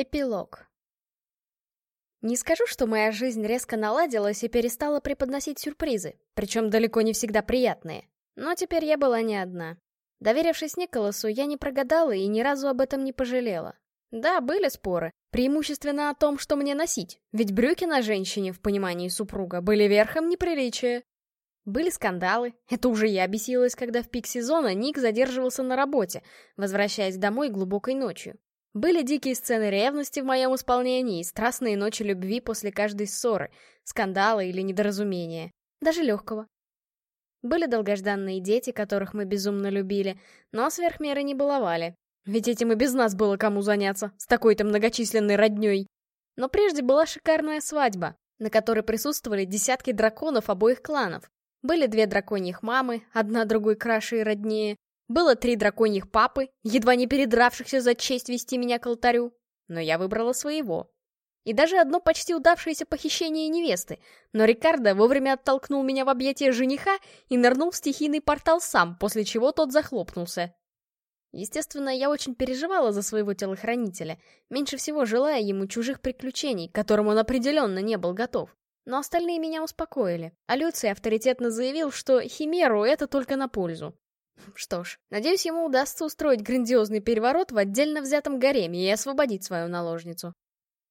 Эпилог. Не скажу, что моя жизнь резко наладилась и перестала преподносить сюрпризы, причем далеко не всегда приятные. Но теперь я была не одна. Доверившись Николасу, я не прогадала и ни разу об этом не пожалела. Да, были споры, преимущественно о том, что мне носить, ведь брюки на женщине, в понимании супруга, были верхом неприличия. Были скандалы, это уже я бесилась, когда в пик сезона Ник задерживался на работе, возвращаясь домой глубокой ночью. Были дикие сцены ревности в моем исполнении и страстные ночи любви после каждой ссоры, скандала или недоразумения. Даже легкого. Были долгожданные дети, которых мы безумно любили, но сверх меры не баловали. Ведь этим и без нас было кому заняться, с такой-то многочисленной родней. Но прежде была шикарная свадьба, на которой присутствовали десятки драконов обоих кланов. Были две драконьих мамы, одна другой краше и роднее, было три драконьих папы, едва не передравшихся за честь вести меня к алтарю. Но я выбрала своего. И даже одно почти удавшееся похищение невесты. Но Рикардо вовремя оттолкнул меня в объятия жениха и нырнул в стихийный портал сам, после чего тот захлопнулся. Естественно, я очень переживала за своего телохранителя, меньше всего желая ему чужих приключений, к которым он определенно не был готов. Но остальные меня успокоили, а Люций авторитетно заявил, что Химеру это только на пользу. Что ж, надеюсь, ему удастся устроить грандиозный переворот в отдельно взятом гареме и освободить свою наложницу.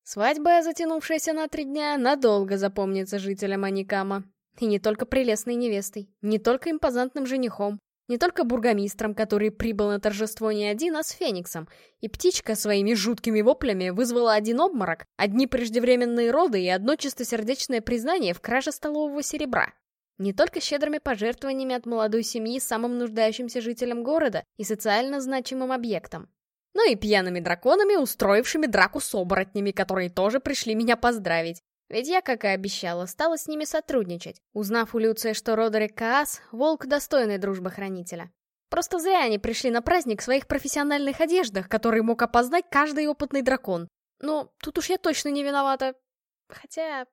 Свадьба, затянувшаяся на три дня, надолго запомнится жителям Аникама. И не только прелестной невестой, не только импозантным женихом, не только бургомистром, который прибыл на торжество не один, а с Фениксом. И птичка своими жуткими воплями вызвала один обморок, одни преждевременные роды и одно чистосердечное признание в краже столового серебра. Не только щедрыми пожертвованиями от молодой семьи самым нуждающимся жителям города и социально значимым объектом, но и пьяными драконами, устроившими драку с оборотнями, которые тоже пришли меня поздравить. Ведь я, как и обещала, стала с ними сотрудничать, узнав у Люция, что Родерик Каас — волк достойной дружбы хранителя. Просто зря они пришли на праздник в своих профессиональных одеждах, которые мог опознать каждый опытный дракон. Но тут уж я точно не виновата. Хотя,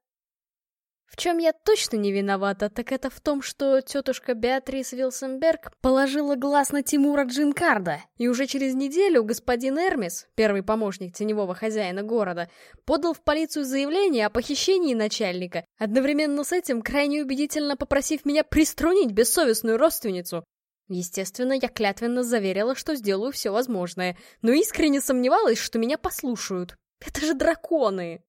в чем я точно не виновата, так это в том, что тетушка Беатрис Вилсенберг положила глаз на Тимура Джинкарда, и уже через неделю господин Эрмис, первый помощник теневого хозяина города, подал в полицию заявление о похищении начальника, одновременно с этим крайне убедительно попросив меня приструнить бессовестную родственницу. Естественно, я клятвенно заверила, что сделаю все возможное, но искренне сомневалась, что меня послушают. Это же драконы!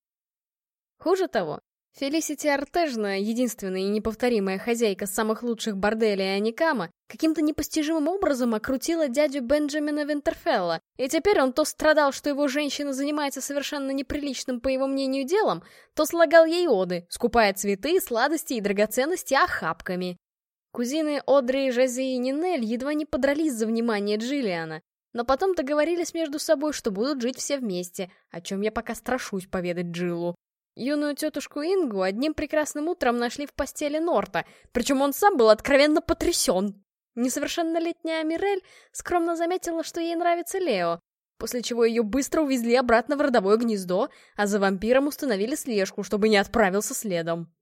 Хуже того, Фелисити Артежна, единственная и неповторимая хозяйка самых лучших борделей Аникама, каким-то непостижимым образом окрутила дядю Бенджамина Винтерфелла, и теперь он то страдал, что его женщина занимается совершенно неприличным, по его мнению, делом, то слагал ей оды, скупая цветы, сладости и драгоценности охапками. Кузины Одри, Жази и Нинель едва не подрались за внимание Джиллиана, но потом договорились между собой, что будут жить все вместе, о чем я пока страшусь поведать Джиллу. Юную тетушку Ингу одним прекрасным утром нашли в постели Норта, причем он сам был откровенно потрясен. Несовершеннолетняя Мирель скромно заметила, что ей нравится Лео, после чего ее быстро увезли обратно в родовое гнездо, а за вампиром установили слежку, чтобы не отправился следом.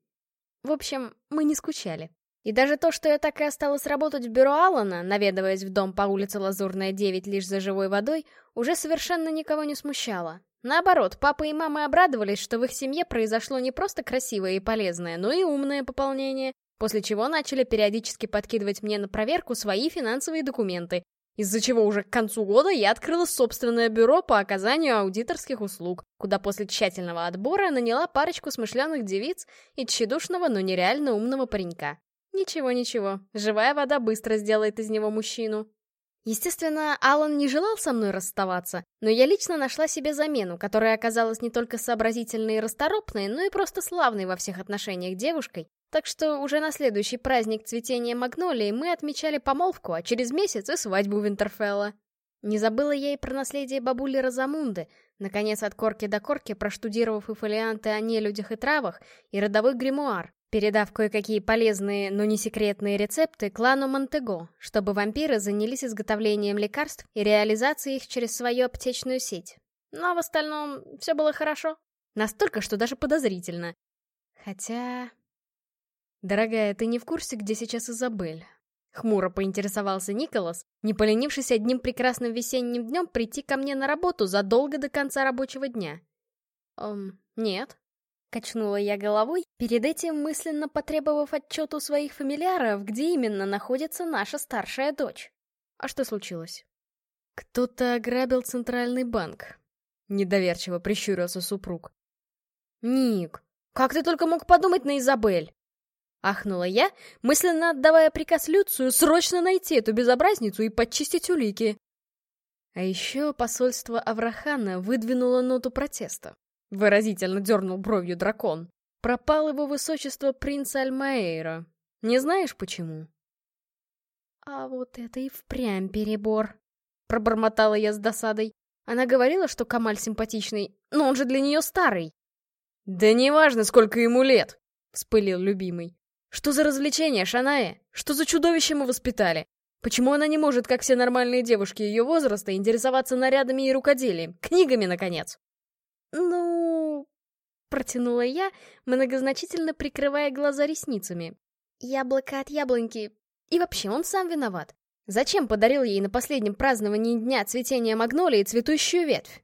В общем, мы не скучали. И даже то, что я так и осталась работать в бюро Алана, наведываясь в дом по улице Лазурная, 9 лишь за живой водой, уже совершенно никого не смущало. Наоборот, папа и мама обрадовались, что в их семье произошло не просто красивое и полезное, но и умное пополнение, после чего начали периодически подкидывать мне на проверку свои финансовые документы, из-за чего уже к концу года я открыла собственное бюро по оказанию аудиторских услуг, куда после тщательного отбора наняла парочку смышленых девиц и тщедушного, но нереально умного паренька. Ничего-ничего, живая вода быстро сделает из него мужчину. Естественно, Алан не желал со мной расставаться, но я лично нашла себе замену, которая оказалась не только сообразительной и расторопной, но и просто славной во всех отношениях девушкой. Так что уже на следующий праздник цветения магнолии мы отмечали помолвку, а через месяц и свадьбу Винтерфелла. Не забыла я и про наследие бабули Розамунды, наконец от корки до корки проштудировав и фолианты о нелюдях и травах, и родовой гримуар, передав кое-какие полезные, но не секретные рецепты клану Монтего, чтобы вампиры занялись изготовлением лекарств и реализацией их через свою аптечную сеть. Но в остальном все было хорошо. Настолько, что даже подозрительно. Хотя... Дорогая, ты не в курсе, где сейчас Изабель? Хмуро поинтересовался Николас, не поленившись одним прекрасным весенним днем прийти ко мне на работу задолго до конца рабочего дня. «Эм, нет», — качнула я головой, перед этим мысленно потребовав отчет у своих фамильяров, где именно находится наша старшая дочь. А что случилось? «Кто-то ограбил центральный банк», — недоверчиво прищурился супруг. «Ник, как ты только мог подумать на Изабель?» Ахнула я, мысленно отдавая приказ Люцию срочно найти эту безобразницу и подчистить улики. А еще посольство Аврахана выдвинуло ноту протеста. Выразительно дернул бровью дракон. Пропал его высочество принц Альмаэйра. Не знаешь почему? А вот это и впрямь перебор. Пробормотала я с досадой. Она говорила, что Камаль симпатичный, но он же для нее старый. Да неважно, сколько ему лет, вспылил любимый. Что за развлечение, Шаная? Что за чудовище мы воспитали? Почему она не может, как все нормальные девушки ее возраста, интересоваться нарядами и рукоделием? Книгами, наконец? Ну... Протянула я, многозначительно прикрывая глаза ресницами. Яблоко от яблоньки. И вообще, он сам виноват. Зачем подарил ей на последнем праздновании дня цветения магнолии цветущую ветвь?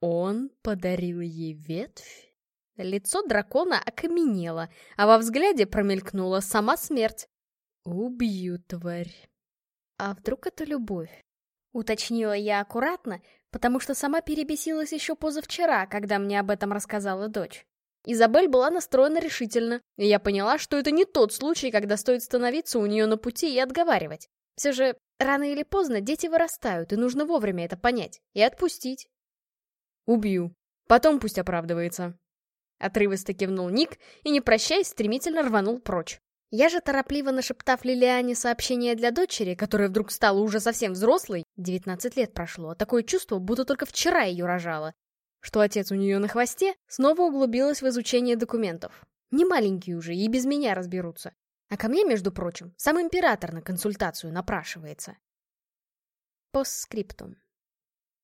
Он подарил ей ветвь? Лицо дракона окаменело, а во взгляде промелькнула сама смерть. «Убью, тварь!» «А вдруг это любовь?» Уточнила я аккуратно, потому что сама перебесилась еще позавчера, когда мне об этом рассказала дочь. Изабель была настроена решительно, и я поняла, что это не тот случай, когда стоит становиться у нее на пути и отговаривать. Все же, рано или поздно дети вырастают, и нужно вовремя это понять и отпустить. «Убью. Потом пусть оправдывается», Отрывисто кивнул Ник и, не прощаясь, стремительно рванул прочь. Я же, торопливо нашептав Лилиане сообщение для дочери, которая вдруг стала уже совсем взрослой, 19 лет прошло, а такое чувство, будто только вчера ее рожала, что отец у нее на хвосте, снова углубилась в изучение документов. Не маленькие уже, и без меня разберутся. А ко мне, между прочим, сам император на консультацию напрашивается. Постскриптум.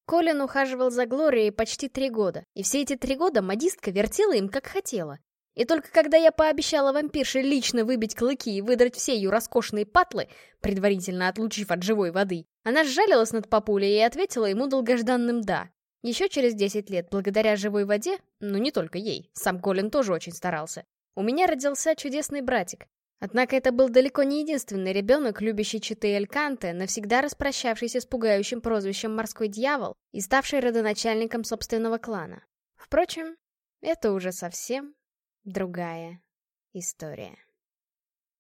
Колин ухаживал за Глорией почти три года, и все эти три года модистка вертела им как хотела. И только когда я пообещала вампирше лично выбить клыки и выдрать все ее роскошные патлы, предварительно отлучив от живой воды, она сжалилась над папулей и ответила ему долгожданным «да». Еще через 10 лет, благодаря живой воде, ну не только ей, сам Колин тоже очень старался, у меня родился чудесный братик, Однако это был далеко не единственный ребенок, любящий читы Эльканте, навсегда распрощавшийся с пугающим прозвищем «Морской дьявол» и ставший родоначальником собственного клана. Впрочем, это уже совсем другая история.